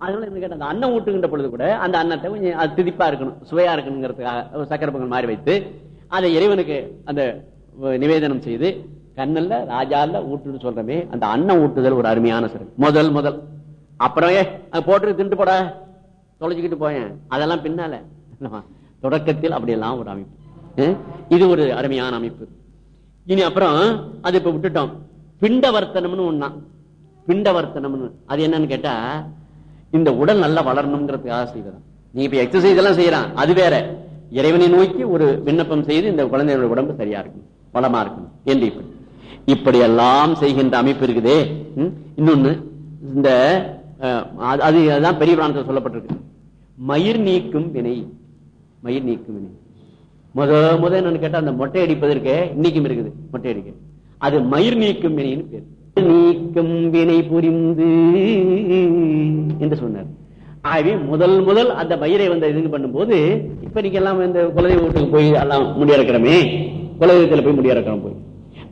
அதனால இருந்து கேட்ட அந்த அன்னம் ஊட்டுகின்ற பொழுது கூட அந்த அன்னத்தை கொஞ்சம் அது திதிப்பா இருக்கணும் சுவையா இருக்கணுங்கிறதுக்காக ஒரு சக்கரை பொங்கல் மாறி வைத்து அதை இறைவனுக்கு அந்த நிவேதனம் செய்து கண்ணல்ல ராஜால ஊட்டுன்னு சொல்றமே அந்த அன்னம் ஊட்டுதல் ஒரு அருமையான சிறப்பு முதல் முதல். அப்புறம் ஏ அது போட்டு திண்டு போட. தொலைச்சிக்கிட்டு போயேன். அதெல்லாம் பின்னால. தொடக்கத்தில் அப்படியெல்லாம் ஒரு அமைப்பு. இது ஒரு அருமையான அமைப்பு. இனி அப்புறம் அது இப்ப விட்டுட்டோம். பிண்டவர்த்தனம்னு ஒண்ணா. பிண்டவர்த்தனம்னு. அது என்னன்னு கேட்டா இந்த உடல் நல்லா வளரணுங்கிறதுக்காக செய்வதான் நீ இப்ப எக்ஸசைஸ் எல்லாம் செய்யறான். அது வேற. இறைவனை நோக்கி ஒரு விண்ணப்பம் செய்து இந்த குழந்தைகளுடைய உடம்பு சரியா இருக்கும் வளமா இருக்கும் என்று இப்படி. இப்படி எல்லாம் செய்கின்ற அமைப்பு இருக்குதே. இன்னொன்னு இந்த அது- அது அதுதான் பெரிய பிராணத்தில் சொல்லப்பட்டிருக்கு. மயிர் நீக்கும் வினை. மயிர் நீக்கும் வினை. முத முத என்னன்னு கேட்டா அந்த மொட்டை அடிப்பதற்கு இன்னைக்கும் இருக்குது மொட்டை அடிக்க. அது மயிர் நீக்கும் வினைன்னு பேர். நீக்கும் வினை புரிந்து என்று சொன்னார். ஆகவே முதல் முதல் அந்த பயிரை வந்து இது பண்ணும்போது இப்ப நீங்க எல்லாம் இந்த குலதெய்வ வீட்டுக்கு போய் எல்லாம் முடியறக்கிறோமே. குலதெய்வத்துல போய் முடியறக்கிறோம் போய்.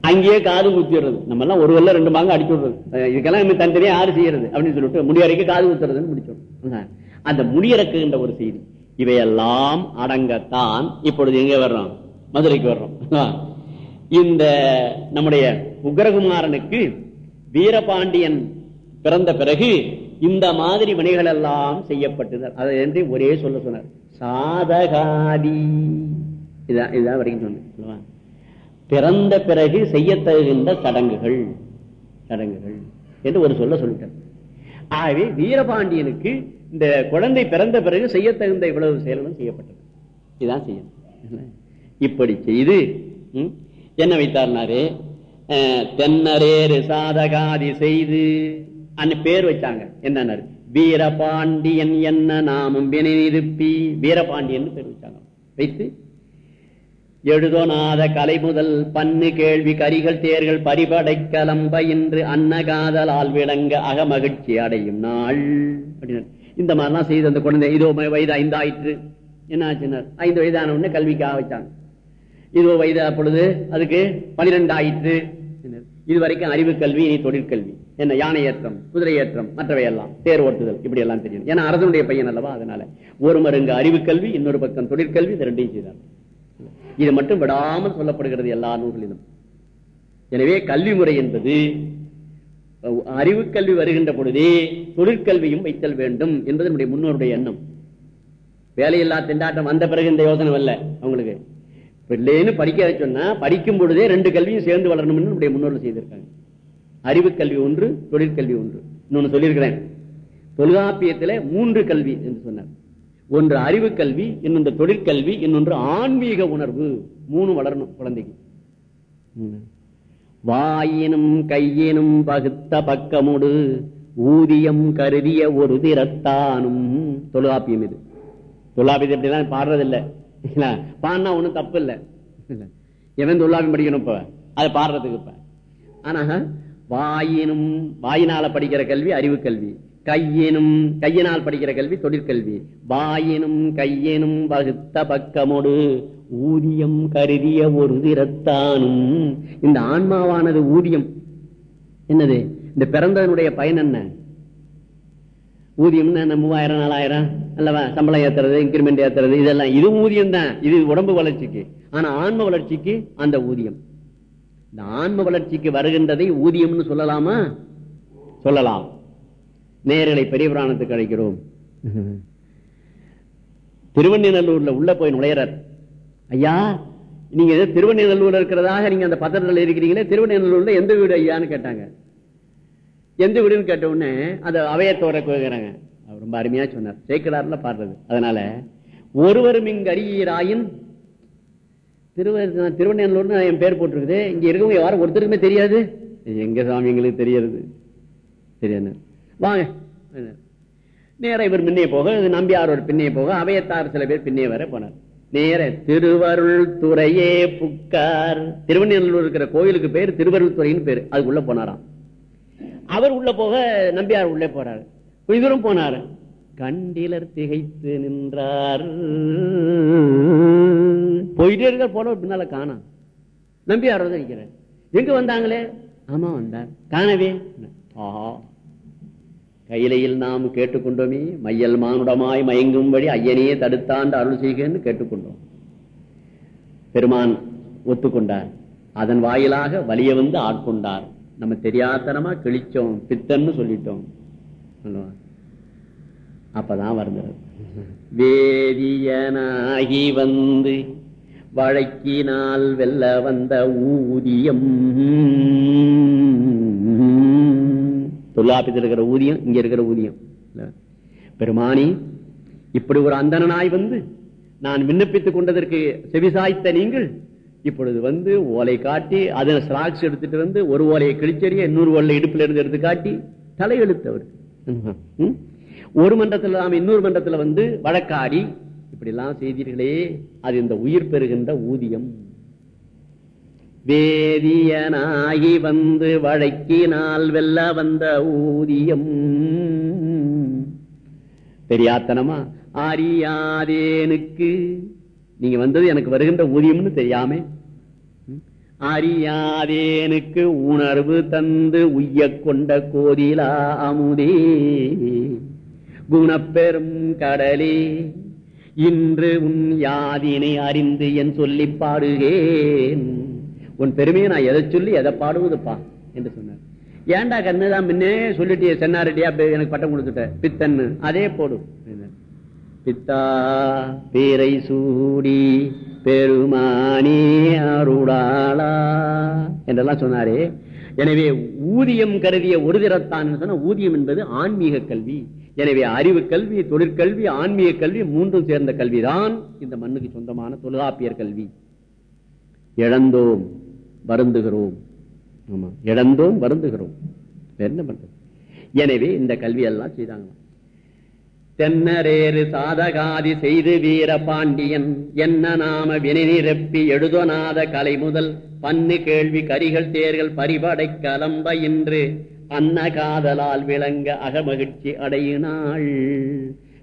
அங்கேயே காது குத்திடுறது. நம்ம எல்லாம் ஒரு வெள்ள ரெண்டு மாங்க அடிச்சு விடுறது. இதுக்கெல்லாம் தனித்தனியா யாரு செய்யறது அப்படின்னு சொல்லிட்டு முடியறைக்கு காது குத்துறதுன்னு முடிச்சோம் அந்த முடியறக்குன்ற ஒரு செய்தி. இவையெல்லாம் அடங்கத்தான் இப்பொழுது எங்க வர்றோம்? மதுரைக்கு வர்றோம். இந்த நம்முடைய உக்ரகுமாரனுக்கு வீரபாண்டியன் பிறந்த பிறகு இந்த மாதிரி வினைகள் எல்லாம் செய்யப்பட்டது அதை என்று ஒரே சொல்ல சொன்னார். சாதகாதி. இதான் இதான் வரைக்கும் சொன்னேன் பிறந்த பிறகு செய்யத்தகுகின்ற சடங்குகள் சடங்குகள் என்று ஒரு சொல்ல சொல்லிட்டார். ஆகவே வீரபாண்டியனுக்கு இந்த குழந்தை பிறந்த பிறகு செய்யத்தகுந்த இவ்வளவு செயல்களும் செய்யப்பட்டது. இதுதான் செய்யணும். இப்படி செய்து ம், என்ன வைத்தார்னாரு? தென்னரேறு சாதகாதி செய்து. அந்த பேர் வச்சாங்க. என்னன்னாரு? வீரபாண்டியன் என்ன நாமும் வினை நிறுப்பி. வீரபாண்டியன் பேர் வச்சாங்க. வைத்து எழுதோநாத கலை முதல் பண்ணு கேள்வி கரிகள் தேர்கள் பரிபடை கலம்ப இன்று அன்னகாதலால் விளங்க அகமகிழ்ச்சி அடையும் நாள். அப்படின்னாரு. இந்த மாதிரிலாம் செய்து அந்த குழந்தை. இதோ வயது ஐந்து ஆயிற்று என்ன ஆச்சுன்னார் ஐந்து வயதான உடனே கல்விக்காக வச்சாங்க. இதோ வயது அப்பொழுது அதுக்கு பனிரெண்டு ஆயிற்று இதுவரைக்கும் இது வரைக்கும் அறிவு கல்வி இனி தொழிற்கல்வி என்ன யானை ஏற்றம் குதிரை ஏற்றம் மற்றவை எல்லாம் தேர் ஓட்டுதல் இப்படி எல்லாம் தெரியும். ஏன்னா அரசனுடைய பையன் அல்லவா அதனால. ஒரு மருங்கு அறிவு கல்வி இன்னொரு பக்கம் தொழிற்கல்வி இது ரெண்டையும் செய்தார். இது மட்டும் விடாமல் சொல்லப்படுகிறது எல்லா நூல்களிலும். எனவே கல்வி முறை என்பது அறிவு கல்வி வருகின்ற பொழுதே தொழிற்கல்வியும் வைத்தல் வேண்டும் என்பது நம்முடைய முன்னோருடைய எண்ணம். வேலையில்லா திண்டாட்டம் வந்த பிறகு இந்த யோசனை அல்ல அவங்களுக்கு. பிள்ளைன்னு படிக்க சொன்னா படிக்கும் பொழுதே ரெண்டு கல்வியும் சேர்ந்து வளரணும்னு நம்முடைய முன்னோர்கள் செய்திருக்காங்க. அறிவு கல்வி ஒன்று தொழிற்கல்வி ஒன்று. இன்னொன்னு சொல்லியிருக்கிறேன். தொல்காப்பியத்தில் மூன்று கல்வி என்று சொன்னார். ஒன்று அறிவு கல்வி இன்னொன்று தொழிற்கல்வி இன்னொன்று ஆன்மீக உணர்வு. மூணு வளரணும் குழந்தைக்கு. ம். வாயினும் கையினும் பகுத்த பக்கமுடு ஊதியம் கருதிய ஒரு திறத்தானும் தொல்காப்பியம் இது. தொல்காப்பியத்தை எப்படிலாம் பாடுறதில்லை. பாடினா ஒண்ணும் தப்பு இல்லை எவன் தொல்லாபியம் படிக்கணும் இப்ப? அதை பாடுறதுக்கு இப்ப. ஆனா வாயினும் வாயினால படிக்கிற கல்வி அறிவு கல்வி. கையினும் கையினால் படிக்கிற கல்வி தொழிற்கல்வி வாயினும் கையினும் வகுத்த பக்கமோடு ஊதியம் கருதிய ஒரு திறத்தானும். இந்த ஆன்மாவானது ஊதியம். என்னது? இந்த பிறந்ததனுடைய பயன் என்ன? ஊதியம்னா மூவாயிரம் நாலாயிரம்? அல்லவா? சம்பளம் ஏத்துறது இன்கிரிமெண்ட் ஏத்துறது இதெல்லாம். இது ஊதியம் தான் இது உடம்பு வளர்ச்சிக்கு. ஆனா ஆன்ம வளர்ச்சிக்கு அந்த ஊதியம். இந்த ஆன்ம வளர்ச்சிக்கு வருகின்றதை ஊதியம்னு சொல்லலாமா? சொல்லலாம். நேரலை பெரிய புராணத்துக்கு அழைக்கிறோம். திருவண்ணிநல்லூர்ல உள்ள போய் நுழையிறார். ஐயா நீங்க ஏதோ திருவண்ணிநல்லூர்ல இருக்கிறதாக நீங்க அந்த பத்திரத்தில் இருக்கிறீங்களே திருவண்ணிநல்லூர்ல எந்த வீடு ஐயான்னு கேட்டாங்க. எந்த வீடுன்னு கேட்ட உடனே அந்த அவையத்தோர கேட்கிறாங்க அவர் ரொம்ப அருமையா சொன்னார். சேக்கலாறுல பாடுறது. அதனால ஒருவரும் இங்கு அறியீராயின் திருவ திருவண்ணூர்னு என் பேர் போட்டிருக்குது. இங்க இருக்கவங்க யாரும் ஒருத்தருக்குமே தெரியாது. எங்க சாமி எங்களுக்கு தெரியாது. தெரியாது. வாங்க. நேர இவர் முன்னே போக நம்பியாரோட பின்னே போக அவையத்தார் சில பேர் பின்னே வர போனார். நேர திருவருள் துறையே புக்கார். திருவண்ணூர் இருக்கிற கோயிலுக்கு பேர் திருவருள் துறைன்னு பேர். அதுக்குள்ள போனாராம். அவர் உள்ள போக நம்பியார் உள்ளே போறாரு. கொஞ்ச தூரம் போனாரு. கண்டிலர் திகைத்து நின்றார். போயிட்டே இருக்க போன பின்னால காணாம் நம்பியார் வந்து நிக்கிறார். எங்க வந்தாங்களே? ஆமா வந்தார். காணவே. ஆஹா. கையிலையில் நாம் கேட்டுக்கொண்டோமே மையல் மானுடமாய் மயங்கும்படி ஐயனையே தடுத்தாண்டு அருள் செய்கன்னு கேட்டுக்கொண்டோம். பெருமான் ஒத்துக்கொண்டார். அதன் வாயிலாக வலிய வந்து ஆட்கொண்டார். நம்ம தெரியாதனமா கிழிச்சோம் பித்தன்னு சொல்லிட்டோம். அப்பதான் வருந்துறது. வேதியனாகி வந்து வழக்கினால் வெல்ல வந்த ஊதியம். தொல்லாப்பித்தில் இருக்கிற ஊதியம் இங்க இருக்கிற ஊதியம். பெருமானி இப்படி ஒரு அந்தனாய் வந்து நான் விண்ணப்பித்துக் கொண்டதற்கு செவிசாய்த்த நீங்கள் இப்பொழுது வந்து ஓலை காட்டி அதில் ஸ்லாக்ஸ் எடுத்துட்டு வந்து ஒரு ஓலையை கிழிச்சறிய இன்னொரு ஓலை இடுப்புல இருந்து எடுத்து காட்டி தலையெழுத்து அவருக்கு? ஒரு மன்றத்துல நாம இன்னொரு மன்றத்துல வந்து வழக்காடி இப்படி எல்லாம் செய்தீர்களே அது இந்த உயிர் பெறுகின்ற ஊதியம். வேதியனாகி வந்து வழக்கினால் வெல்ல வந்த ஊதியம். தெரியாத்தனமா? அறியாதேனுக்கு. நீங்க வந்தது எனக்கு வருகின்ற ஊதியம்னு தெரியாம? அறியாதேனுக்கு உணர்வு தந்து உய்ய கொண்ட கோதிலா அமுதே. குணப்பெரும் கடலே இன்று உன் யாதினை அறிந்து என் சொல்லி பாடுகேன். உன் பெருமையை நான் எதை சொல்லி எதை பாடுவதுப்பா? என்று சொன்னார். ஏன்டா கண்ணுதான் முன்னே சொல்லிட்டே சென்னாரெட்டியா எனக்கு பட்டம் கொடுத்துட்ட. பித்தன்னு. அதே போடும் பித்தா பேரை சூடி பெருமானே அருளாளா என்றெல்லாம் சொன்னாரே. எனவே ஊதியம் கருதிய ஒரு திறத்தான் சொன்ன ஊதியம் என்பது ஆன்மீக கல்வி. எனவே அறிவு கல்வி தொழிற்கல்வி ஆன்மீக கல்வி மூன்றும் சேர்ந்த கல்விதான் இந்த மண்ணுக்கு சொந்தமான தொல்காப்பியர் கல்வி. இழந்தோம் வருந்துகிறோம். ஆமா இழந்தோம் வருந்துகிறோம். என்ன பண்றது? எனவே இந்த கல்வியெல்லாம் செய்தாங்களாம். செய்தாங்க தென்னரேறு சாதகாதி செய்து வீர பாண்டியன் என்ன நாம வினைநிரப்பி எழுதனாத கலை முதல் பன்னு கேள்வி கரிகள் தேர்கள் பரிபடை கலம்ப இன்று அன்ன காதலால் விளங்க அகமகிழ்ச்சி அடையினாள்.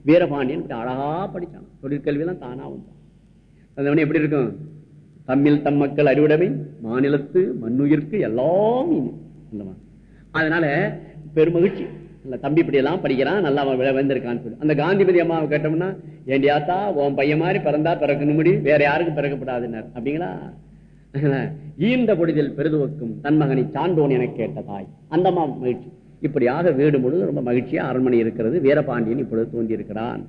வீரபாண்டியன் அழகா படித்தான் தொழிற்கல்வியெல்லாம் தானா வந்தான். அது எப்படி இருக்கும்? தம்மில் தம் மக்கள் அறிவுடைமை மாநிலத்து மண்ணுயிர்க்கு எல்லாம் அதனால பெருமகிழ்ச்சி. தம்பி இப்படி எல்லாம் படிக்கிறான் நல்லா அவன் வந்திருக்கான்னு சொல்லி. அந்த காந்திபதி அம்மாவை கேட்டோம்னா ஏண்டியாத்தா உன் பையன் மாதிரி பிறந்தா பிறக்கணும் முடி வேற யாருக்கும் பிறக்கப்படாதுன்னார். அப்படிங்களா? ஈந்த பொழுதில் பெருதுவக்கும் தன் மகனை சான்றோன் என கேட்ட தாய். அந்த மகிழ்ச்சி. இப்படியாக வீடு முழுவதும் ரொம்ப மகிழ்ச்சியா அரண்மனை இருக்கிறது. வீரபாண்டியன் இப்பொழுது தோன்றி இருக்கிறான்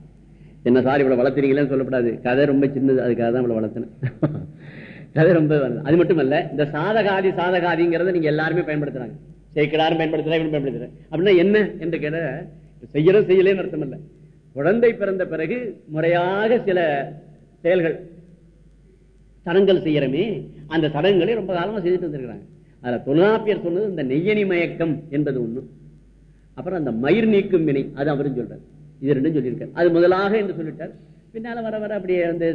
என்ன சார் இவ்வளவு வளர்த்துறீங்களேன்னு சொல்லப்படாது. கதை ரொம்ப சின்னது அதுக்காக தான் இவ்வளவு வளர்த்தினேன் கதை ரொம்ப அது மட்டும் இல்ல இந்த சாதகாதி சாதகாதிங்கிறத நீங்க எல்லாருமே பயன்படுத்துறாங்க. சேர்க்கிறாரும் பயன்படுத்துறா இவன் பயன்படுத்துறேன் அப்படின்னா என்ன என்று கேட்ட செய்யறோம் செய்யலேன்னு அர்த்தம் இல்லை. குழந்தை பிறந்த பிறகு முறையாக சில செயல்கள் சடங்குகள் செய்யறமே அந்த சடங்குகளை ரொம்ப காலமாக செஞ்சுட்டு வந்திருக்கிறாங்க. அதுல தொல்காப்பியர் சொன்னது இந்த நெய்யணி மயக்கம் என்பது ஒண்ணு. அப்புறம் அந்த மயிர் நீக்கும் வினை அது அவரும் சொல்றார். இது ரெண்டும் சொல்லியிருக்காரு. அது முதலாக என்று சொல்லிட்டார். பின்னால வர வர அப்படியே வந்து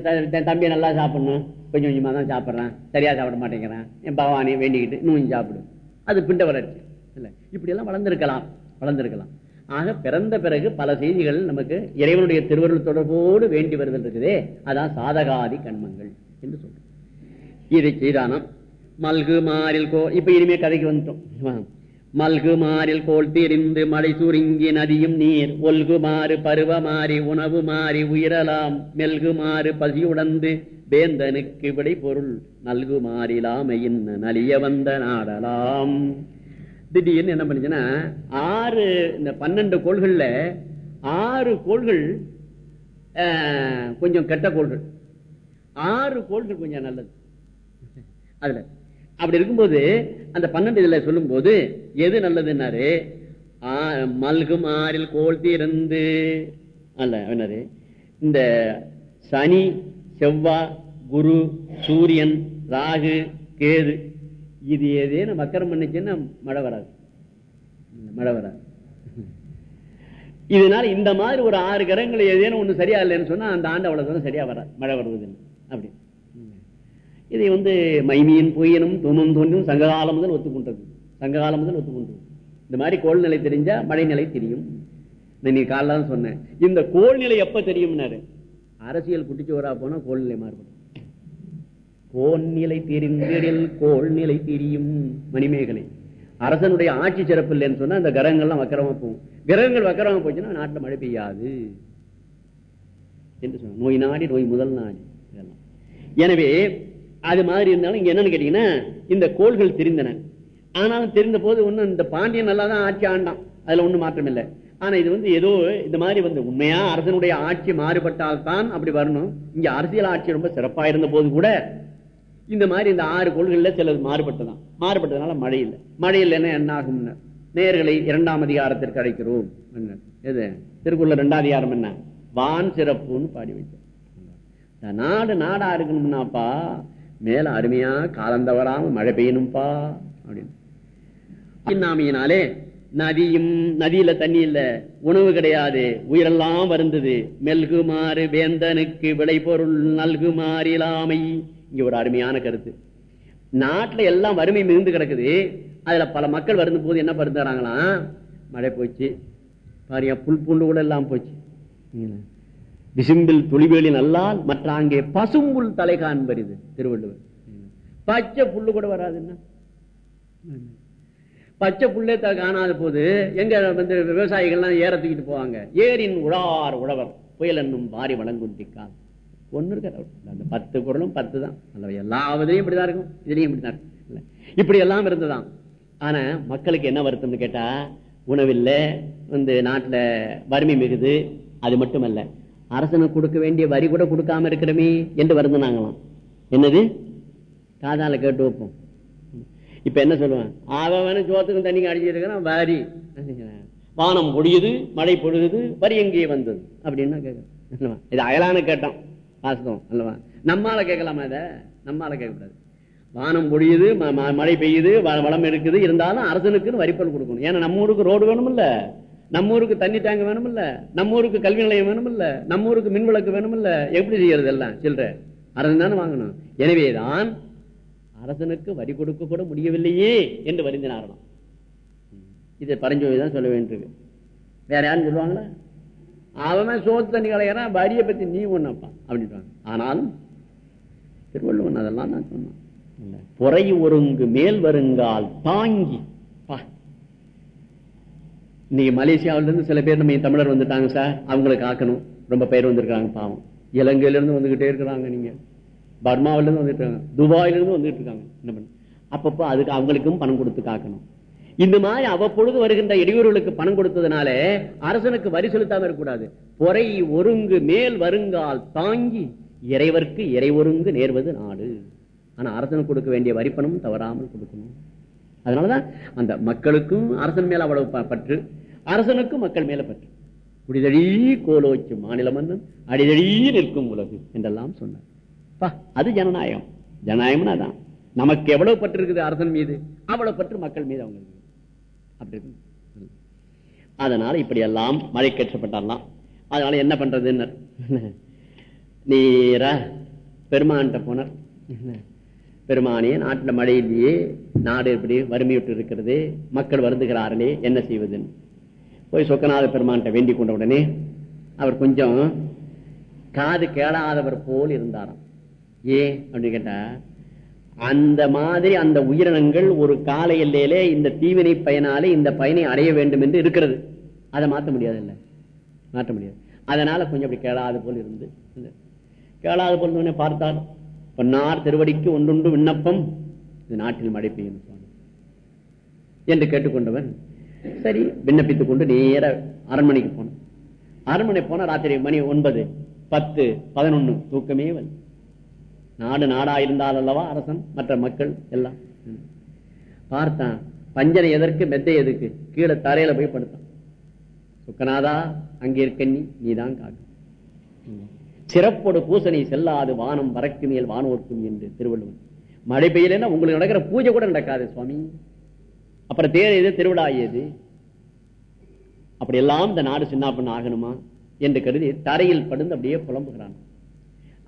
தம்பியை நல்லா சாப்பிடணும். கொஞ்சம் கொஞ்சமாக தான் சாப்பிடுறான். சரியா சாப்பிட மாட்டேங்கிறான். என் பகவானே வேண்டிக்கிட்டு இன்னும் கொஞ்சம் அது பிண்ட வளர்ச்சி. இல்ல. இப்படி எல்லாம் வளர்ந்திருக்கலாம். வளர்ந்திருக்கலாம். ஆக பிறந்த பிறகு பல செய்திகள் நமக்கு இறைவனுடைய திருவருள் தொடர்போடு வேண்டி வருதல் இருக்குதே அதான் சாதகாதி கண்மங்கள் என்று சொல்றோம். இதை செய்தானம் மல்கு மாறில் கோ இப்ப இனிமே கதைக்கு வந்துட்டோம். மல்கு மாறில் கோல் திரிந்து மழை சுருங்கி நதியும் நீர். ஒல்கு மாறு பருவ மாறி உணவு மாறி உயிரலாம். மெல்கு மாறு பசியுடந்து வேந்தனுக்கு விடை பொருள் நல்கு மாறிலாமையின் நலிய வந்த நாடலாம். திடீர்னு என்ன பண்ணுச்சுன்னா ஆறு இந்த பன்னெண்டு கோள்கள்ல ஆறு கோள்கள் கொஞ்சம் கெட்ட கோள்கள். ஆறு கோள்கள் கொஞ்சம் நல்லது. அதுல. அப்படி இருக்கும்போது அந்த பன்னெண்டு இதுல சொல்லும் போது எது நல்லதுன்னாரு? ஆ, மல்கும் ஆறில் கோல் தீர்ந்து அல்ல என்னது? இந்த சனி செவ்வாய் குரு சூரியன் ராகு கேது இது ஏதேனும் மக்கரம் பண்ணிச்சுன்னா மழை வராது. மழை வராது. இதனால இந்த மாதிரி ஒரு ஆறு கிரகங்கள் ஏதேனும் ஒன்று சரியா இல்லைன்னு சொன்னா அந்த ஆண்டு அவ்வளவு சரியா வராது. மழை வருவதுன்னு அப்படி. இதை வந்து மைமியின் பொய்யனும் துமம் தோன்றும் சங்ககாலம் முதல் ஒத்துக்கொண்டது. சங்ககாலம் முதல் ஒத்துக்கொண்டது. இந்த மாதிரி கோள்நிலை தெரிஞ்சா மழைநிலை தெரியும். நான் நீ காலைல தான் சொன்னேன் இந்த கோள்நிலை எப்ப தெரியும்னாரு? அரசியல் குட்டிச்சுவரா போனா கோள்நிலை மாறுபடும். கோன்நிலை தெரிந்திடில் கோள்நிலை தெரியும் மணிமேகலை. அரசனுடைய ஆட்சி சிறப்பு இல்லைன்னு சொன்னா இந்த கிரகங்கள்லாம் வக்கரமா போகும். கிரகங்கள் வக்கரமா போச்சுன்னா நாட்டில் மழை பெய்யாது. என்று சொன்ன நோய் நாடி நோய் முதல் நாடி. இதெல்லாம். எனவே அது மாதிரி இருந்தாலும் இங்க என்னன்னு கேட்டீங்கன்னா இந்த கோள்கள் தெரிந்தன. ஆனாலும் தெரிந்த போது ஒண்ணும் இந்த பாண்டியன் நல்லா தான் ஆட்சி ஆண்டான். அதுல ஒண்ணும் மாற்றம் இல்லை. ஆனா இது வந்து ஏதோ இந்த மாதிரி வந்து உண்மையா அரசனுடைய ஆட்சி மாறுபட்டால் தான் அப்படி வரணும். இங்க அரசியல் ஆட்சி ரொம்ப சிறப்பா இருந்த போது கூட இந்த மாதிரி இந்த ஆறு கோள்கள்ல சிலது மாறுபட்டதான் மாறுபட்டதுனால மழை இல்லை. மழை இல்லைன்னா என்ன ஆகும் நேர்களை இரண்டாம் அதிகாரத்திற்கு அழைக்கிறோம். என்ன? எது? திருக்குள்ள இரண்டாம் அதிகாரம் என்ன? வான் சிறப்புன்னு பாடி வைத்தோம் நாடு நாடா இருக்கணும்னாப்பா மேல அருமையா காலந்தவராம மழை பெய்யணும்பா அப்படின்னு. இன்னாமையினாலே நதியும் நதியில தண்ணி இல்ல உணவு கிடையாது. உயிரெல்லாம் வருந்தது. மெல்குமாறு வேந்தனுக்கு விளைபொருள் நல்குமாறிலாமை. இங்க ஒரு அருமையான கருத்து. நாட்டுல எல்லாம் வறுமை மிகுந்து கிடக்குது. அதுல பல மக்கள் வருந்த போது என்ன பருந்துறாங்களாம் மழை போச்சு. பாரியா புல் பூண்டு கூட எல்லாம் போச்சு. விசும்பில் துளிவேலி நல்லால் மற்ற அங்கே பசும்புல் தலை காண்பரிது திருவள்ளுவர். பச்சை புல்லு கூட வராதுன்னா பச்சை புள்ளே காணாத போது எங்க வந்து விவசாயிகள்லாம் ஏற தூக்கிட்டு போவாங்க. ஏரின் உழார் உழவர் புயல் என்னும் பாரி வளங்குண்டிக்கால் ஒன்று இருக்கிற அந்த பத்து குரலும் பத்து தான். அல்ல எல்லாவதையும் இப்படிதான் இருக்கும். இதுலையும் இப்படிதான் இருக்கும். இல்ல. இப்படி எல்லாம் இருந்ததாம் ஆனா மக்களுக்கு என்ன வருத்தம்னு கேட்டா உணவில்லை வந்து நாட்டுல வறுமை மிகுது. அது மட்டுமல்ல அரசனுக்கு கொடுக்க வேண்டிய வரி கூட கொடுக்காம இருக்கிறமே என்று வருந்தினாங்களாம். என்னது? காதால கேட்டு வைப்போம். இப்ப என்ன சொல்லுவேன்? அவன் சோத்துக்கும் தண்ணிக்கு அடிச்சிருக்கிறான் வரி. வானம் பொழியுது மழை பொழுது வரி எங்கே வந்தது? அப்படின்னா கேட்கலாம் இது அயலான கேட்டோம். வாஸ்தவம் அல்லவா? நம்மால கேட்கலாமா இத? நம்மால கேட்கக்கூடாது. வானம் பொழியுது ம- ம- மழை பெய்யுது வ- வளம் இருக்குது இருந்தாலும் அரசனுக்குன்னு வரிப்பல் கொடுக்கணும். ஏன்னா நம்ம ஊருக்கு ரோடு வேணுமில்ல. நம்ம ஊருக்கு தண்ணி டேங்க் வேணுமில்ல. நம்ம ஊருக்கு கல்வி நிலையம் வேணுமில்ல. நம்ம ஊருக்கு மின் விளக்கு வேணுமில்ல. எப்படி செய்யறது எல்லாம்? சில்லற. அரசன் தானே வாங்கணும். எனவேதான் அரசனுக்கு வரி கொடுக்க கூட முடியவில்லையே என்று வருந்தினாரலாம் இதை பரஞ்சோதி தான் சொல்ல வேண்டியிருக்கு வேற யாரும் சொல்லுவாங்களா? அவன் சோத்து தண்ணி கலையறான் வரியை பத்தி நீ ஒண்ணப்பா அப்படின்றாங்க. ஆனாலும் திருவள்ளுவன் அதெல்லாம் நான் சொன்னான். பொறை ஒருங்கு மேல் வருங்கால் தாங்கி பா. இன்னைக்கு மலேசியாவில இருந்து சில பேர் நம்ம தமிழர் வந்துட்டாங்க சார் அவங்களுக்கு ஆக்கணும் ரொம்ப பேர் வந்திருக்காங்க பாவம். இலங்கையில இருந்து வந்துகிட்டே இருக்கிறாங்க நீங்க. பர்மாவில இருந்து வந்துட்டு இருக்காங்க. துபாயில இருந்து வந்துட்டு இருக்காங்க. என்ன பண்ண அப்பப்போ அதுக்கு அவங்களுக்கும் பணம் கொடுத்து காக்கணும். இந்த மாதிரி அவ்வப்பொழுது வருகின்ற இடையூறுகளுக்கு பணம் கொடுத்ததுனால அரசனுக்கு வரி செலுத்தாம இருக்கக்கூடாது. பொறை ஒருங்கு மேல் வருங்கால் தாங்கி இறைவர்க்கு இறை ஒருங்கு நேர்வது நாடு. ஆனா அரசனுக்கு கொடுக்க வேண்டிய வரிப்பணமும் தவறாமல் கொடுக்கணும். அதனாலதான் அந்த மக்களுக்கும் அரசன் மேல அவ்வளவு ப- பற்று அரசனுக்கும் மக்கள் மேல பற்று. குடிதழி கோலோச்சு மாநில மன்னன் அடிதழி நிற்கும் உலகு என்றெல்லாம் சொன்னார். அது ஜனநாயகம். ஜனநாயகம்னு அதான். நமக்கு எவ்வளவு பற்று இருக்குது அரசன் மீது? அவ்வளவு பற்று மக்கள் மீது அவங்க அப்படி இருக்கு. அதனால இப்படி எல்லாம் மழை கேட்கப்பட்டாலாம் அதனால என்ன பண்றதுன்னு. நீரா பெருமான்கிட்ட போனார். பெருமானே நாட்டில் மழை இல்லையே. நாடு எப்படி வறுமையுட்டு இருக்கிறது? மக்கள் வருந்துகிறார்களே என்ன செய்வதுன்னு. போய் சொக்கநாத பெருமான்கிட்ட வேண்டிக் கொண்ட உடனே அவர் கொஞ்சம் காது கேளாதவர் போல் இருந்தாராம். ஏன் அப்படின்னு கேட்டா அந்த மாதிரி அந்த உயிரினங்கள் ஒரு கால எல்லையிலே இந்த தீவினை பயனாலே இந்த பயனை அடைய வேண்டும் என்று இருக்கிறது. அதை மாற்ற முடியாது இல்ல. மாற்ற முடியாது. அதனால கொஞ்சம் அப்படி கேளாத போல் இருந்து. கேளாது கேளாத போல் பார்த்தார் பொன்னார் திருவடிக்கு ஒன்றுண்டு விண்ணப்பம் இது நாட்டில் மழை பெய்யும் என்று கேட்டுக்கொண்டவன் சரி விண்ணப்பித்துக் கொண்டு நேர அரண்மனைக்கு போனான். அரண்மனை போன ராத்திரி மணி ஒன்பது பத்து பதினொன்னு தூக்கமே வந்து நாடு நாடா இருந்தால் அல்லவா அரசன்? மற்ற மக்கள் எல்லாம். பார்த்தான். பஞ்சனை எதற்கு? மெத்தை எதுக்கு? கீழே தரையில போய் படுத்தான். சுக்கநாதா அங்கே இருக்க நீ நீதான் காக்கும் சிறப்போடு பூசணி செல்லாது வானம் வரக்கு மேல் வானோர்க்கும் என்று திருவள்ளுவர். மழை பெய்யலைன்னா உங்களுக்கு நடக்கிற பூஜை கூட நடக்காது சுவாமி. அப்புறம் தேர் எது திருவிழா ஏது? அப்படி எல்லாம் இந்த நாடு சின்ன ஆகணுமா? என்று கருதி தரையில் படுந்து அப்படியே புலம்புகிறான்.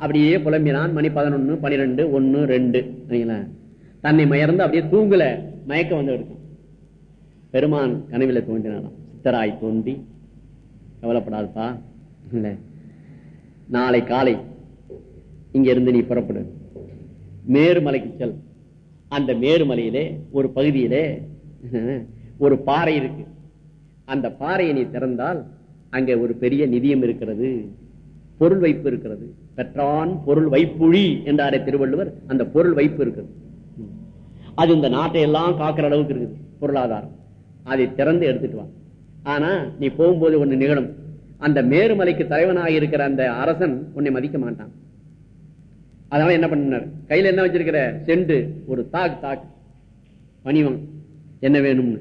அப்படியே புலம்பினான். மணி பதினொன்னு பனிரெண்டு ஒன்னு ரெண்டு. சரிங்களா? தன்னை மயர்ந்து அப்படியே தூங்குல மயக்கம் வந்து எடுக்கும் பெருமான் கனவில தோன்றினாராம். சித்தராய் தோன்றி கவலைப்படாதப்பா. இல்ல. நாளை காலை இங்க இருந்து நீ புறப்படு. மேருமலைக்கு செல். அந்த மேருமலையிலே ஒரு பகுதியிலே ஒரு பாறை இருக்கு. அந்த பாறையை நீ திறந்தால் அங்கே ஒரு பெரிய நிதியம் இருக்கிறது. பொருள் வைப்பு இருக்கிறது. பெற்றான் பொருள் வைப்புழி என்றாரே திருவள்ளுவர். அந்த பொருள் வைப்பு இருக்குது. அது இந்த நாட்டை எல்லாம் காக்கிற அளவுக்கு இருக்குது பொருளாதாரம். அதை திறந்து எடுத்துட்டு வா. ஆனா நீ போகும்போது ஒண்ணு நிகழும். அந்த மேருமலைக்கு தலைவனாக இருக்கிற அந்த அரசன் உன்னை மதிக்க மாட்டான். அதனால என்ன பண்ணார் கையில என்ன வச்சிருக்கிற? செண்டு. ஒரு தாக் தாக். பணிவன் என்ன வேணும்னு.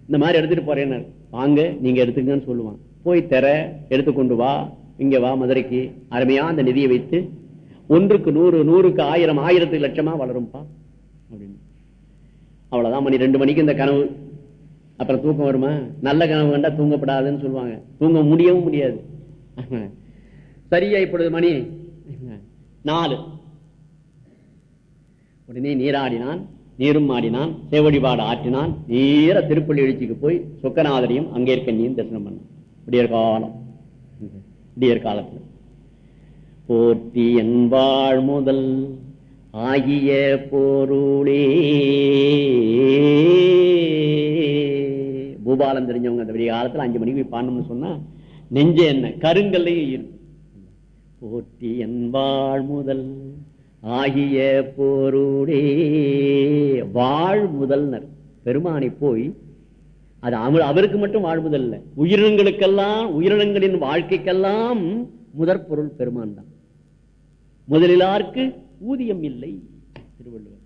இந்த மாதிரி எடுத்துட்டு போறேன்னாரு. வாங்க நீங்க எடுத்துக்கங்கன்னு சொல்லுவான். போய் தெர எடுத்துக்கொண்டு வா. இங்க வா மதுரைக்கு. அருமையா அந்த நிதியை வைத்து ஒன்றுக்கு நூறு நூறுக்கு ஆயிரம் ஆயிரத்துக்கு லட்சமா வளரும்பா. அப்படின்னு. அவ்வளவுதான் மணி ரெண்டு மணிக்கு இந்த கனவு. அப்புறம் தூக்கம் வருமா? நல்ல கனவு கண்டா தூங்கப்படாதுன்னு சொல்லுவாங்க. தூங்க முடியவும் முடியாது. சரியா இப்பொழுது மணி? நாலு. உடனே நீராடினான் நீரும் ஆடினான் சேவடிபாடு ஆற்றினான் நேர திருப்பள்ளி எழுச்சிக்கு போய் சொக்கநாதரையும் அங்கே இருக்க நீயும் தரிசனம் பண்ணான் விடியற் காலம் விடியற் காலத்துல. போற்றி என்பாள் முதல் ஆகிய பொருளே பூபாலம் தெரிஞ்சவங்க அந்த விடிய காலத்துல அஞ்சு மணிக்கு போய் பாடணும்னு சொன்னா நெஞ்ச என்ன கருங்கல்லையும் இருக்கு போற்றி என்பாள் முதல் ஆகிய பொருளே வாழ் முதல்னர். பெருமானை போய் அது அவர் அவருக்கு மட்டும் வாழ்முதல் இல்ல உயிரினங்களுக்கெல்லாம் உயிரினங்களின் வாழ்க்கைக்கெல்லாம் முதற் பொருள் பெருமான் தான். முதலிலாருக்கு ஊதியம் இல்லை திருவள்ளுவர்.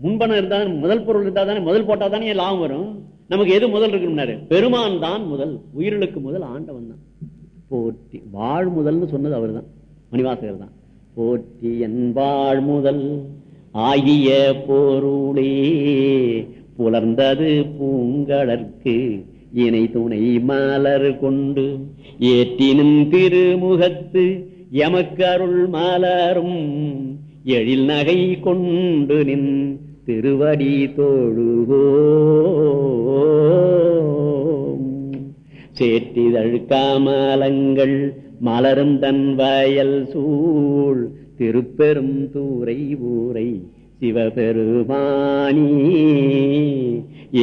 முன்பணம் இருந்தால் முதல் பொருள் இருந்தால் தானே முதல் போட்டா தானே லாபம் வரும். நமக்கு எது முதல் இருக்கணும்னாரு பெருமான் தான் முதல் உயிர்களுக்கு முதல் ஆண்டவன் தான். போட்டி வாழ் முதல்னு சொன்னது அவர் தான் மணிவாசகர் தான். போட்டி என் வாழ் முதல் ஆகிய பொருளே புலர்ந்தது பூங்கடற்கு இணை துணை மலர் கொண்டு ஏற்றினும் திருமுகத்து எமக்கருள் மாலரும் எழில் நகை கொண்டு நின் திருவடி தோழுகோ சேற்றிதழ் காமலங்கள் மலரும் தன் வயல் சூழ் திருப்பெரும் தூரை ஊரை சிவபெருமானி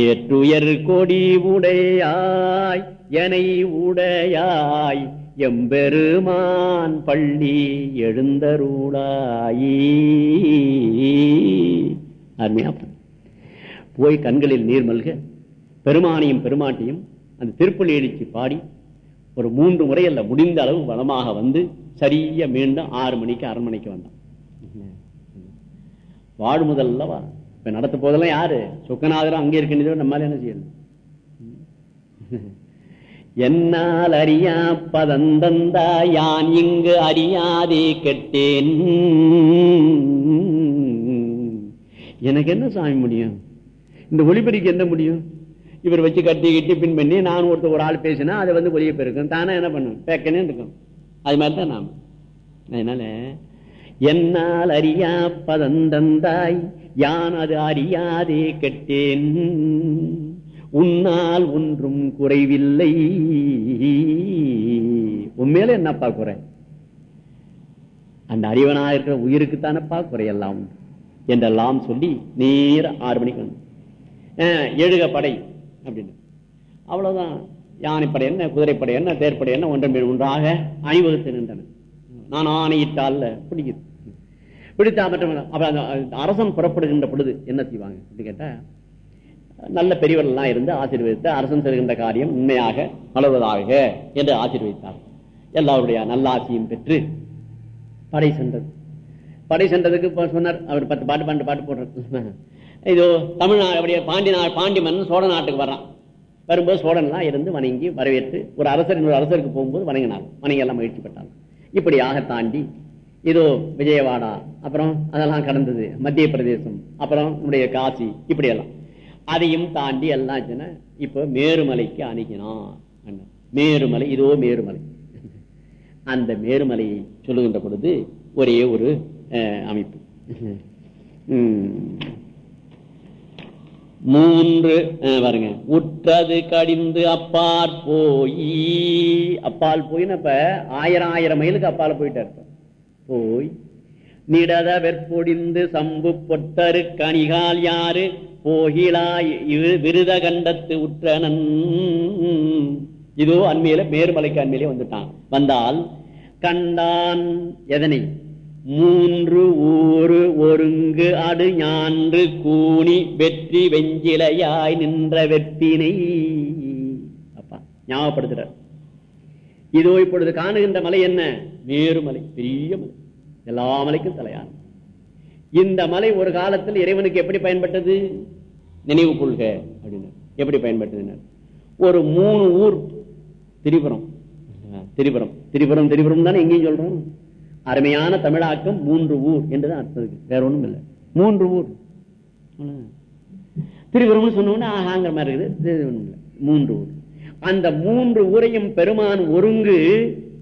ஏற்றுயர் கொடி உடையாய் எனை உடையாய் எம்பெருமான் பள்ளி எழுந்தருளாயி. அருமையா போய் கண்களில் நீர் மல்க பெருமானையும் பெருமாட்டியும் அந்த திருப்பலி எழுச்சி பாடி ஒரு மூன்று முறை அல்ல முடிந்த அளவு வளமாக வந்து சரிய மீண்டும் ஆறு மணிக்கு அரண்மனைக்கு வந்தான். வாழ் முதல்லவா இப்ப நடத்த போதெல்லாம் யாரு? சொக்கநாதரும் அங்கே இருக்கின்றதோ நம்மளால என்ன செய்யணும் என்னால் அறியா பதந்தந்தா யான் இங்கு அறியாதே கெட்டேன். எனக்கு என்ன சாமி முடியும்? இந்த ஒளிபெருக்கு என்ன முடியும்? இவர் வச்சு கட்டி கட்டி பின் பண்ணி நான் ஒருத்தர் ஒரு ஆள் பேசினா அதை வந்து ஒளிய பெருக்கும். தானே என்ன பண்ணும்? பேக்கனே இருக்கும். அது மாதிரி தான் நாம். அதனால என்னால் அறியா பதந்தந்தாய் யான் அது அறியாதே கெட்டேன். உன்னால் ஒன்றும் குறைவில்லை. உண்மையில என்னப்பா குறை? அந்த அறிவனா இருக்கிற உயிருக்கு தானப்பா குறையெல்லாம் உண்டு. என்றெல்லாம் சொல்லி நேர ஆறு மணிக்கு வந்து எழுக படை அப்படின்னு. அவ்வளவுதான். யானைப்படை என்ன குதிரைப்படை என்ன தேர்ப்படை என்ன ஒன்றும் மேல் ஒன்றாக அணிவகுத்து நின்றன. நான் ஆணையிட்டால் பிடிக்குது பிடித்தா மற்றும் அரசன் புறப்படுகின்ற பொழுது என்ன செய்வாங்க அப்படின்னு கேட்டா நல்ல பெரியவர்கள்லாம் இருந்து ஆசீர்வதித்து அரசன் செல்கின்ற காரியம் உண்மையாக வளர்வதாக என்று ஆசீர்வதித்தார். எல்லாருடைய நல்லாசியும் பெற்று படை சென்றது. படை சென்றதுக்கு சொன்னார் அவர் பத்து பாட்டு பாண்டு பாட்டு போடுறார் இதோ தமிழ்நாடு பாண்டி நாடு பாண்டி மன்னன் சோழ நாட்டுக்கு வர்றான். வரும்போது சோழன்லாம் இருந்து வணங்கி வரவேற்று ஒரு அரசர் இன்னொரு அரசருக்கு போகும்போது வணங்கினார். வணங்கி எல்லாம் மகிழ்ச்சி பெற்றார் இப்படியாக தாண்டி இதோ விஜயவாடா. அப்புறம் அதெல்லாம் கடந்தது. மத்திய பிரதேசம். அப்புறம் நம்முடைய காசி. இப்படியெல்லாம். அதையும் தாண்டி எல்லாம் இப்ப மேருமலைக்கு அணுகினான். மேருமலை இதோ மேருமலை. அந்த மேருமலையை சொல்லுகின்ற பொழுது ஒரே ஒரு அமைப்பு. மூன்று பாருங்க. உற்றது கடிந்து அப்பால் போய். அப்பால் போயின்னு அப்ப ஆயிரம் ஆயிரம் மைலுக்கு அப்பால் போயிட்டார். போய் நிடத வெற்பொடிந்து சம்பு பொட்டரு கணிகால் யாரு? போகிலாய் விருத கண்டத்து உற்றனன். இதோ அண்மையில மேருமலைக்கு அண்மையிலே வந்துட்டான். வந்தால் கண்டான் எதனை? மூன்று ஊரு ஒருங்கு அடு ஞான்று கூணி வெற்றி வெஞ்சிலையாய் நின்ற வெற்றினை. அப்பா ஞாபகப்படுத்துறார். இதோ இப்பொழுது காணுகின்ற மலை என்ன? மேருமலை பெரிய மலை. எல்லா மலைக்கும் தலையான. இந்த மலை ஒரு காலத்தில் இறைவனுக்கு எப்படி பயன்பட்டது? நினைவு கொள்க அப்படின்னு. எப்படி பயன்பட்டது ஒரு மூணு ஊர் திரிபுரம். திரிபுரம். திரிபுரம் திரிபுரம் தானே எங்கேயும் சொல்றோம். அருமையான தமிழாக்கம் மூன்று ஊர் என்றுதான் அர்த்தம் இருக்கு. வேற ஒண்ணும் இல்லை. மூன்று ஊர். அவ்வளவுதான். திரிபுரம்னு சொன்னோம்னா ஆகாங்கிற மாதிரி இருக்குது. மூன்று ஊர். அந்த மூன்று ஊரையும் பெருமான் ஒருங்கு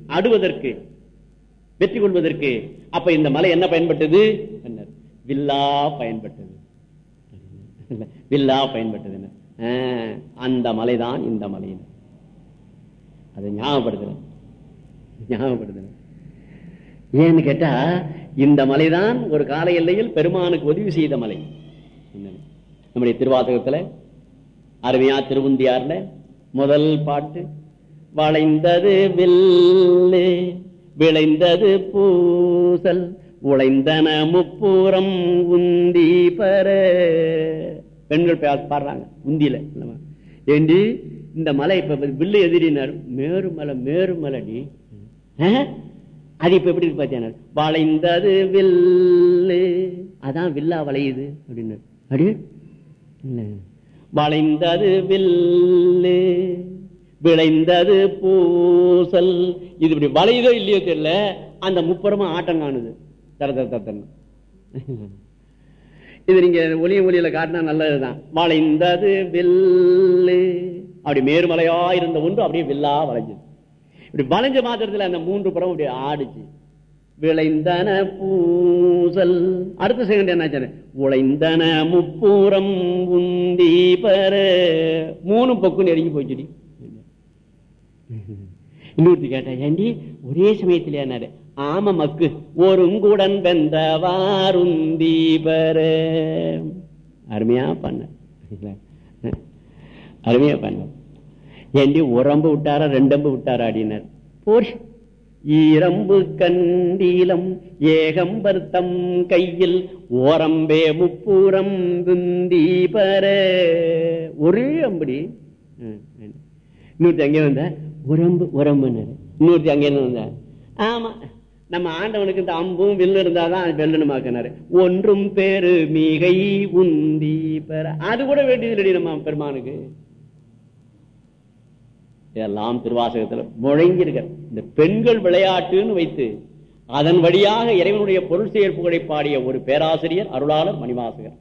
அடுவதற்கு வெற்றி கொள்வதற்கு. அப்ப இந்த மலை என்ன பயன்பட்டது? வில்லா பயன்பட்டது. வில்லா பயன்பட்டது அந்த மலைதான் இந்த மலை அதை ஞாபகப்படுத்துறேன். ஞாபகப்படுத்துறேன். ஏன்னு கேட்டா இந்த மலைதான் ஒரு கால எல்லையில் பெருமானுக்கு உதவி செய்த மலை. நம்முடைய திருவாசகத்துல அருமையா திருவுந்தியார்ல முதல் பாட்டு வளைந்தது வில்லே விளைந்தது பூசல் உழைந்தன முப்புறம் உந்தி பர. பெண்கள் பாடுறாங்க உந்தியில. ஏண்டி இந்த மலை இப்ப வில்லு எதிரினார். மேருமலை மேருமலடி அது இப்ப எப்படி பார்த்தேன் வளைந்தது வில்லு. அதான் வில்லா வளையுது அப்படின்னு அப்படியே வளைந்தது வில்லு. விளைந்தது பூசல். இது இப்படி வளையுதோ இல்லையோ தெரியல. அந்த முப்புறமா ஆட்டம் காணுது. தர தர தர இது நீங்க ஒளிய ஒளியில காட்டினா நல்லதுதான். வளைந்தது வில்லு. அப்படி மேருமலையா இருந்த ஒன்று அப்படியே வில்லா வளைஞ்சது. இப்படி வளைஞ்ச மாத்திரத்துல அந்த மூன்று புறம் அப்படி ஆடுச்சு. விளைந்தன பூசல். அடுத்த செகண்ட் என்ன உழைந்தன முப்புறம் உந்தி பர மூணு பக்கம் நெருங்கி போச்சுடி. இன்னொருத்தி கேட்டா ஏண்டி? ஒரே சமயத்துல என்னாரு ஆம மக்கு ஒருங்குடன் வெந்தவாருந்தி பர அருமையா பண்ண. அருமையா பண்ண. ஏண்டி உரம்பு விட்டாரா ரெண்டம்பு விட்டாரா அப்படின்னார் போர் ஈரம்பு கண்டீலம் ஏகம்பர்த்தம் கையில் ஓரம்பே முப்பூரம் துந்தி ஒரே அம்படி. ம், ம். இன்னொருத்தி அங்கே வந்த உரம்பு உரம்புன்னு. இன்னொருத்தி அங்கே என்ன வந்த ஆமா நம்ம ஆண்டவனுக்கு இந்த அம்பும் வில்லு இருந்தாதான் அது ஒன்றும் பேரு மிகை உந்தி பெற. அது கூட வேண்டியது நம்ம பெருமானுக்கு. இதெல்லாம் திருவாசகத்துல முழங்கியிருக்க இந்த பெண்கள் விளையாட்டுன்னு வைத்து அதன் வழியாக இறைவனுடைய பொருள் சேர்ப்புகளை பாடிய ஒரு பேராசிரியர் அருளாளர் மணிவாசகர்.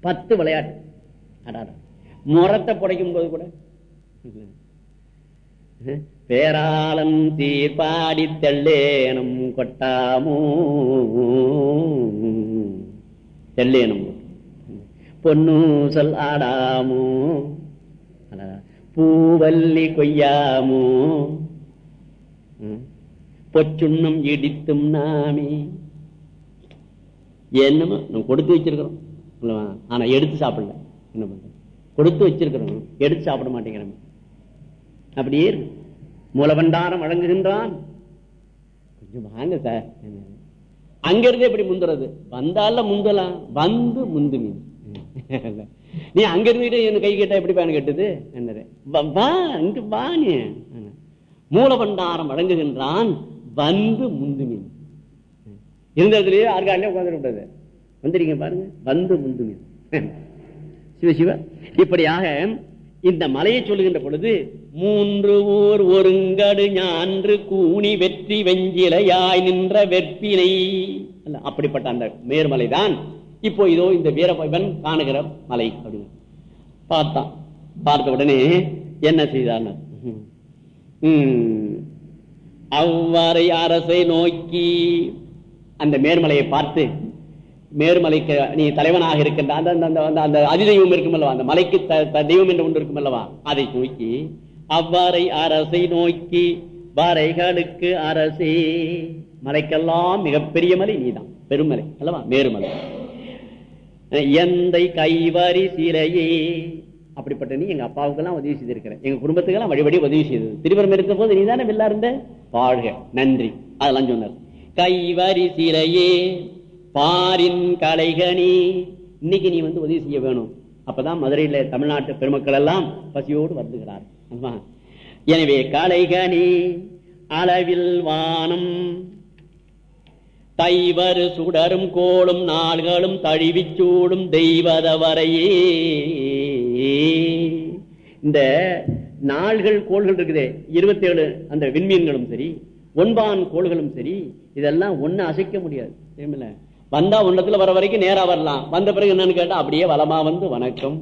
பத்து விளையாட்டு. முரத்தை புடைக்கும் போது கூட. பேராளம் தீர்ப்பாடி தெள்ளேனும் கொட்டாமோ? தெள்ளேனம் பொன்னூசல் ஆடாமோ? பூவல்லி கொய்யாமோ? ம். பொச்சுண்ணம் இடித்தும் நாமே. என்னமோ நம்ம கொடுத்து வச்சிருக்கிறோம். ஆனா எடுத்து சாப்பிடல. என்ன பண்றது? கொடுத்து வச்சிருக்கிறோம். எடுத்து சாப்பிட மாட்டேங்கிறோம். அப்படியே மூலபண்டாரம் வழங்குகின்றான். கொஞ்சம் வாங்க சார். அங்கிருந்து எப்படி முந்துறது? வந்தால முந்தலாம் வந்து முந்து நீ நீ அங்க இருந்துட்டு என் கை கேட்டா எப்படி பயன் கேட்டது? என்னது? வா நீ. மூலபண்டாரம் வழங்குகின்றான். வந்து முந்து மீன். இருந்ததுலயே ஆர்காலே உட்காந்து விட்டது. வந்துறீங்க பாருங்க. வந்து முந்து மீன். சிவ சிவ. இப்படியாக இந்த மலையை சொல்லுகின்ற பொழுது மூன்று ஊர் ஒருங்கடு ஞான்று கூணி வெற்றி வெஞ்சிலையாய் நின்ற வெற்பினை. அப்படிப்பட்ட அந்த மேர்மலை தான் இப்போ இதோ இந்த வீரபைவன் காணுகிற மலை அப்படின்னு. பார்த்தான் பார்த்த உடனே என்ன செய்தான் அவ்வாறை அரசை நோக்கி அந்த மேர்மலையை பார்த்து மேருமலைக்கு நீ தலைவனாக இருக்கின்ற அந்த அந்த- அந்த அந்த- அதிதெய்வம் இருக்கும் அல்லவா அந்த மலைக்கு த- தெய்வம் என்று ஒன்று இருக்கும் அல்லவா அதை நோக்கி அவ்வாறை அரசை நோக்கி வரைகளுக்கு அரசே மலைக்கெல்லாம் மிகப்பெரிய மலை நீதான் பெருமலை அல்லவா? மேருமலை. எந்தை கைவாரி சீலையே அப்படிப்பட்ட நீ எங்க அப்பாவுக்கெல்லாம் உதவி செய்திருக்கிற. எங்க குடும்பத்துக்கெல்லாம் வழிபடி உதவி செய்தது. திருவரம் இருந்த போது நீ தானே வில்லா இருந்த வாழ்க நன்றி அதெல்லாம் சொன்னார். கைவாரி சீலையே பாரின் கலைகனி இன்னைக்கு நீ வந்து உதவி செய்ய வேணும். அப்பதான் மதுரையில தமிழ்நாட்டு பெருமக்கள் எல்லாம் பசியோடு வருந்துகிறார். ஆமா. எனவே கலைகனி அளவில் வானம். தைவர் சுடரும் கோளும் நாள்களும் தழுவிச் சூடும் தெய்வத வரையே இந்த நாள்கள் கோள்கள் இருக்குதே. இருபத்தி ஏழு அந்த விண்மீன்களும் சரி ஒன்பான் கோள்களும் சரி இதெல்லாம் ஒன்னு அசைக்க முடியாது. தெரியுமில்ல? வந்தா உள்ளத்துல வர வரைக்கும் நேரா வரலாம். வந்த பிறகு என்னன்னு கேட்டா அப்படியே வளமா வந்து வணக்கம்.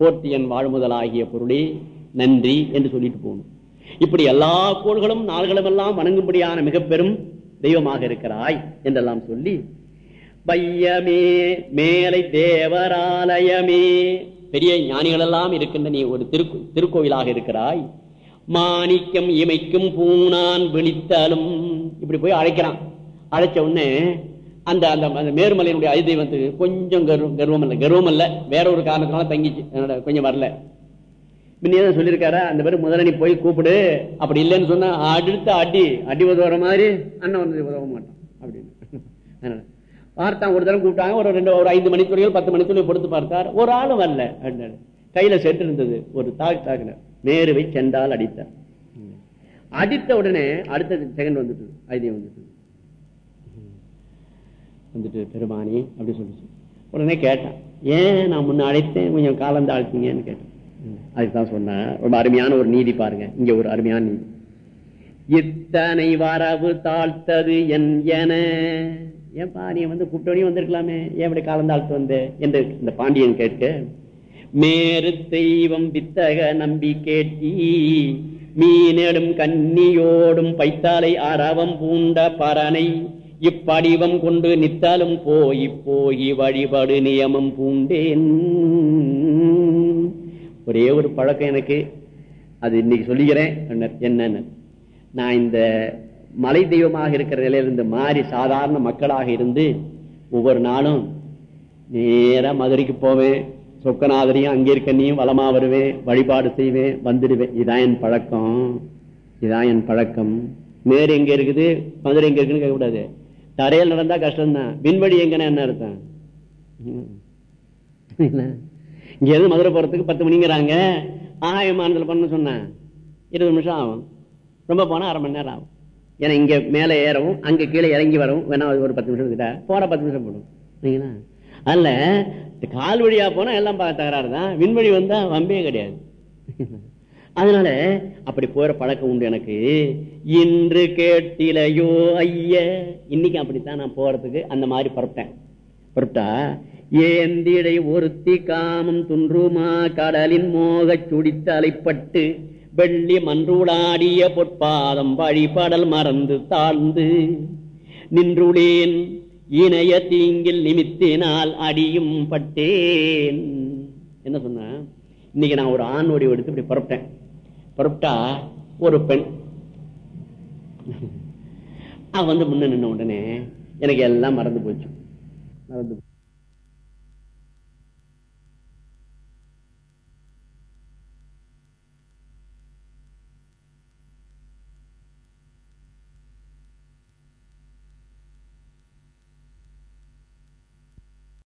போர்த்தியன் வாழ்முதலாகிய பொருளே நன்றி என்று சொல்லிட்டு போகணும். இப்படி எல்லா கோள்களும் நாள்களும் எல்லாம் வணங்கும்படியான மிக பெரும் தெய்வமாக இருக்கிறாய் என்றெல்லாம் சொல்லி பையமே மேலை தேவராலயமே. பெரிய ஞானிகள் எல்லாம் இருக்கின்ற நீ ஒரு திருக்கு திருக்கோவிலாக இருக்கிறாய். மாணிக்கம் இமைக்கும் பூனான் விழித்தாலும். இப்படி போய் அழைக்கிறான். அழைச்ச உடனே அந்த அந்த அந்த மேருமலையினுடைய அதிதெய்வத்துக்கு கொஞ்சம் கர்வம் கர்வம் இல்லை கர்வம் இல்லை வேற ஒரு காரணத்தினால தங்கிச்சு. என்னோட கொஞ்சம் வரல. முன்னே தான் சொல்லியிருக்காரா? அந்த பேர் முதலணி போய் கூப்பிடு. அப்படி இல்லைன்னு சொன்னா அடுத்த அடி. அடி உதவுற மாதிரி அண்ணன் வந்து உதவ மாட்டான். அப்படின்னு. அதனால. பார்த்தான் ஒரு தடவை கூப்பிட்டாங்க. ஒரு ரெண்டு ஒரு ஐந்து மணித்துறையோ பத்து மணித்துறையோ பொறுத்து பார்த்தார். ஒரு ஆளும் வரல. அப்படின்னாரு. கையில செட்டு இருந்தது. ஒரு தாக்கு தாக்குனார். நேருவை சென்றால் அடித்தார். அடித்த உடனே அடுத்த செகண்ட் வந்துட்டு ஐதியம் வந்துட்டு வந்துட்டு பெருமானி அப்படி சொல்லிச்சு. உடனே கேட்டான் ஏன் நான் முன்ன அழைத்தேன்? கொஞ்சம் காலம் தாழ்த்தீங்கன்னு கேட்டேன். அதுக்கு தான் சொன்னேன் ரொம்ப அருமையான ஒரு நீதி பாருங்க இங்க ஒரு அருமையான நீதி. இத்தனை வரவு தாழ்த்தது என் என ஏன் நீ வந்து கூப்பிட்டோனே வந்திருக்கலாமே ஏன் இப்படி காலம் தாழ்த்து வந்த? என்று இந்த பாண்டியன் கேட்க மேரு தெய்வம் வித்தக நம்பி கேட்டி மீனடும் கன்னியோடும் பைத்தாலை அரவம் பூண்ட பரனை இப்படிவம் கொண்டு நித்தாலும் போய் போய் வழிபாடு நியமம் பூண்டேன். ஒரே ஒரு பழக்கம் எனக்கு. அது இன்னைக்கு சொல்லிக்கிறேன் என்னன்னு. நான் இந்த மலை தெய்வமாக இருக்கிற நிலையிலிருந்து மாறி சாதாரண மக்களாக இருந்து ஒவ்வொரு நாளும் நேராக மதுரைக்கு போவேன் சொக்கநாதரையும் அங்கே இருக்கனையும் வளமா வருவேன் வழிபாடு செய்வேன் வந்துடுவேன். இதான் என் பழக்கம். இதான் என் பழக்கம். நேர் எங்க இருக்குது? மதுரை எங்க இருக்குன்னு கேட்கக்கூடாது. தரையில் நடந்தா கஷ்டம்தான். விண்வெளி எங்கன்னா என்ன அர்த்தம்? இங்க இருந்து மதுரை போறதுக்கு பத்து மணிங்கிறாங்க. ஆகாய மாநிலத்தில் பண்ண சொன்னேன். இருபது நிமிஷம் ஆகும். ரொம்ப போனா அரை மணி நேரம் ஆகும். ஏன்னா இங்க மேல ஏறவும் அங்க கீழே இறங்கி வரவும் வேணா ஒரு பத்து நிமிஷம் கிட்ட போற பத்து நிமிஷம் போடும் சரிங்களா அல்ல கால் வழியா போனா எல்லாம் தகராறு தான் விண்வெளி வந்தா வம்பே கிடையாது. அதனால அப்படி போற பழக்கம் உண்டு எனக்கு. இன்று கேட்டிலையோ ஐய. இன்னைக்கு அப்படித்தான் நான் போறதுக்கு அந்த மாதிரி புறப்பட்டேன். புறப்பட்டா ஏந்திடை ஒருத்தி காமம் துன்றுமா கடலின் மோகச் சுடித்து அலைப்பட்டு வெள்ளி மன்றூடாடிய பொற்பாதம் வழிபடல் மறந்து தாழ்ந்து நின்றுளேன் இணைய தீங்கில் நிமித்தினால் அடியும் பட்டேன். என்ன சொன்ன? இன்னைக்கு நான் ஒரு ஆண் ஓடி எடுத்து இப்படி புறப்பட்டேன். புறப்பட்டா ஒரு பெண். அவன் வந்து முன்ன நின்ன உடனே எனக்கு எல்லாம் மறந்து போச்சு. மறந்து